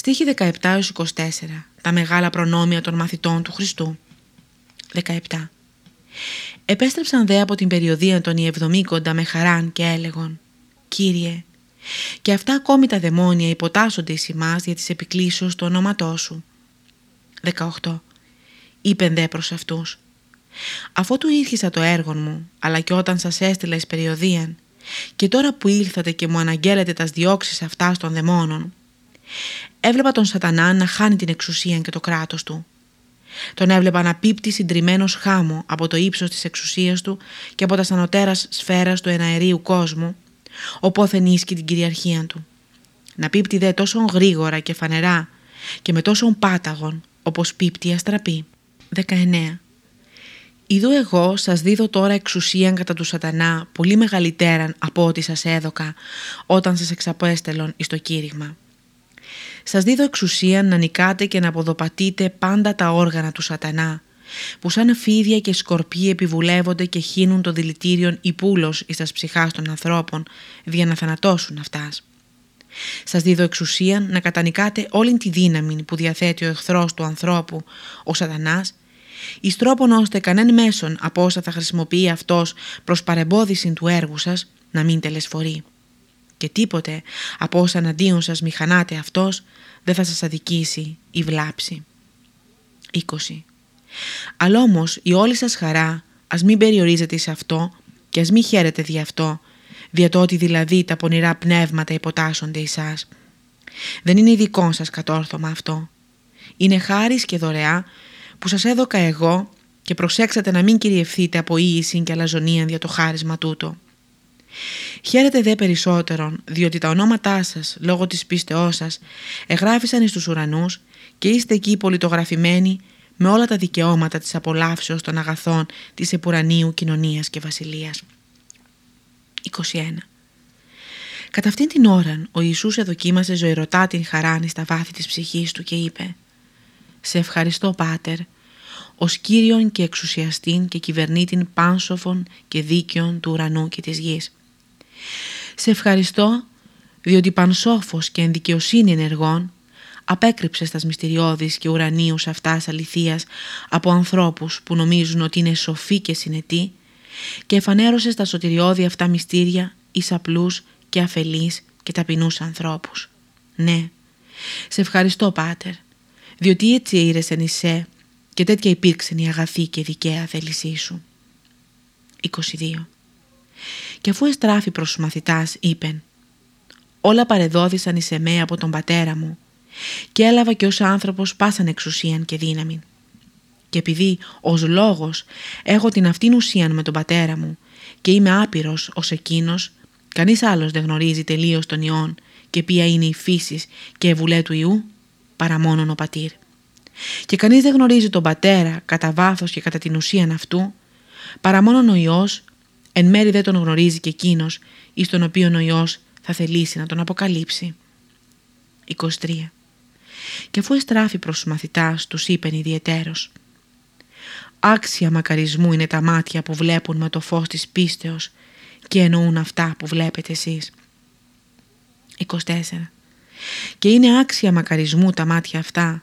Στοίχη 17-24. Τα μεγάλα προνόμια των μαθητών του Χριστού. 17. Επέστρεψαν δε από την περιοδία των Ιεβδομήκοντα με χαράν και έλεγον «Κύριε, και αυτά ακόμη τα δαιμόνια υποτάσσονται εις εμάς για τις επικλήσεως του ονόματός σου». 18. Είπεν δε προς αυτούς «Αφού του ήρχισα το έργο μου, αλλά και όταν σας έστειλα εις περιοδίαν, και τώρα που ήλθατε και μου αναγγέλλετε τας διώξεις αυτά των δαιμόνων, έβλεπα τον σατανά να χάνει την εξουσία και το κράτος του. Τον έβλεπα να πίπτει συντριμμένος χάμο από το ύψος της εξουσίας του και από τα σανωτέρας σφαίρας του εναερίου κόσμου, οπόθεν ίσκει την κυριαρχία του. Να πίπτει δε τόσο γρήγορα και φανερά και με τόσο πάταγον, όπως πίπτει η αστραπή. 19. Ιδού εγώ σας δίδω τώρα εξουσίαν κατά του σατανά πολύ μεγαλύτεραν από ό,τι σας έδωκα όταν σας εξαπέστελον εις το κήρυγμα. Σας δίδω εξουσία να νικάτε και να αποδοπατείτε πάντα τα όργανα του σατανά, που σαν φίδια και σκορπιοί επιβουλεύονται και χύνουν το δηλητήριον υπούλος εις τας ψυχάς των ανθρώπων, για να θανατώσουν αυτάς. Σας δίδω εξουσία να κατανικάτε όλη τη δύναμη που διαθέτει ο εχθρός του ανθρώπου, ο σατανάς, εις τρόπον ώστε κανέν μέσον από όσα θα χρησιμοποιεί αυτός προς παρεμπόδιση του έργου σας να μην τελεσφορεί και τίποτε από όσα αντίον σας μηχανάτε αυτός δεν θα σας αδικήσει ή βλάψει. 20. Αλλά όμως η όλη σας χαρά ας μην περιορίζεται σε αυτό και ας μην χαίρετε δι' αυτό, δια το ότι δηλαδή τα πονηρά πνεύματα υποτάσσονται εσάς. Δεν είναι ειδικό σας κατόρθωμα αυτό. Είναι χάρις και δωρεά που σας έδωκα εγώ και προσέξατε να μην κυριευθείτε από ίηση και αλαζονία δια το χάρισμα τούτο. Χαίρετε δε περισσότερον, διότι τα ονόματά σας, λόγω της πίστεώς σας, εγγράφησαν εις τους ουρανούς και είστε εκεί πολιτογραφημένοι με όλα τα δικαιώματα της απολαύσεως των αγαθών της επουρανίου κοινωνίας και βασιλείας. 21. Κατά αυτήν την ώρα ο Ιησούς εδοκίμασε ζωηρωτά την χαράνη στα βάθη της ψυχής του και είπε «Σε ευχαριστώ Πάτερ, ως Κύριον και εξουσιαστήν και κυβερνήτην πάνσοφων και δίκαιων του ουρανού και της γης. Σε ευχαριστώ διότι πανσόφος και ενδικαιοσύνη ενεργών απέκρυψες στα μυστηριώδεις και ουρανίους αυτάς αληθείας από ανθρώπους που νομίζουν ότι είναι σοφοί και συνετοί και εφανέρωσες στα σωτηριώδη αυτά μυστήρια εις απλούς και αφελείς και ταπεινούς ανθρώπους. Ναι, σε ευχαριστώ Πάτερ, διότι έτσι ήρεσεν εισέ και τέτοια υπήρξε η αγαθή και δικαία θέλησή σου. 22. Και αφού εστράφει προς τους μαθητάς, είπεν «Όλα παρεδόθησαν εις εμέ από τον πατέρα μου και έλαβα και ως άνθρωπος πάσαν εξουσίαν και δύναμη. Και επειδή ως λόγος έχω την αυτήν ουσίαν με τον πατέρα μου και είμαι άπειρος ως εκείνος, κανείς άλλος δεν γνωρίζει τελείως τον Υιόν και ποια είναι η φύση και η βουλέ του Ιού, παρά μόνον ο πατήρ. Και κανείς δεν γνωρίζει τον πατέρα κατά βάθος και κατά την ουσίαν αυτού, παρά μόνον ο Υιός Εν μέρη δεν τον γνωρίζει και εκείνος εις τον οποίο ο Υιός θα θελήσει να τον αποκαλύψει. 23. Και αφού εστράφει προς τους μαθητάς, τους είπεν ιδιαιτέρως «Άξια μακαρισμού είναι τα μάτια που βλέπουν με το φως της πίστεως και εννοούν αυτά που βλέπετε εσείς». 24. Και είναι άξια μακαρισμού τα μάτια αυτά,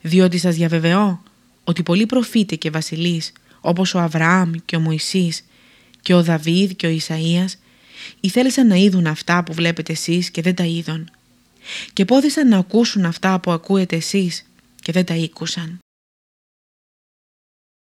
διότι σας διαβεβαιώ ότι πολλοί προφήτε και βασιλείς, όπως ο Αβραάμ και ο Μωυσής και ο Δαβίδ και ο Ισαΐας ήθελαν να είδουν αυτά που βλέπετε εσείς και δεν τα είδαν και πόδισαν να ακούσουν αυτά που ακούετε εσείς και δεν τα ήκουσαν.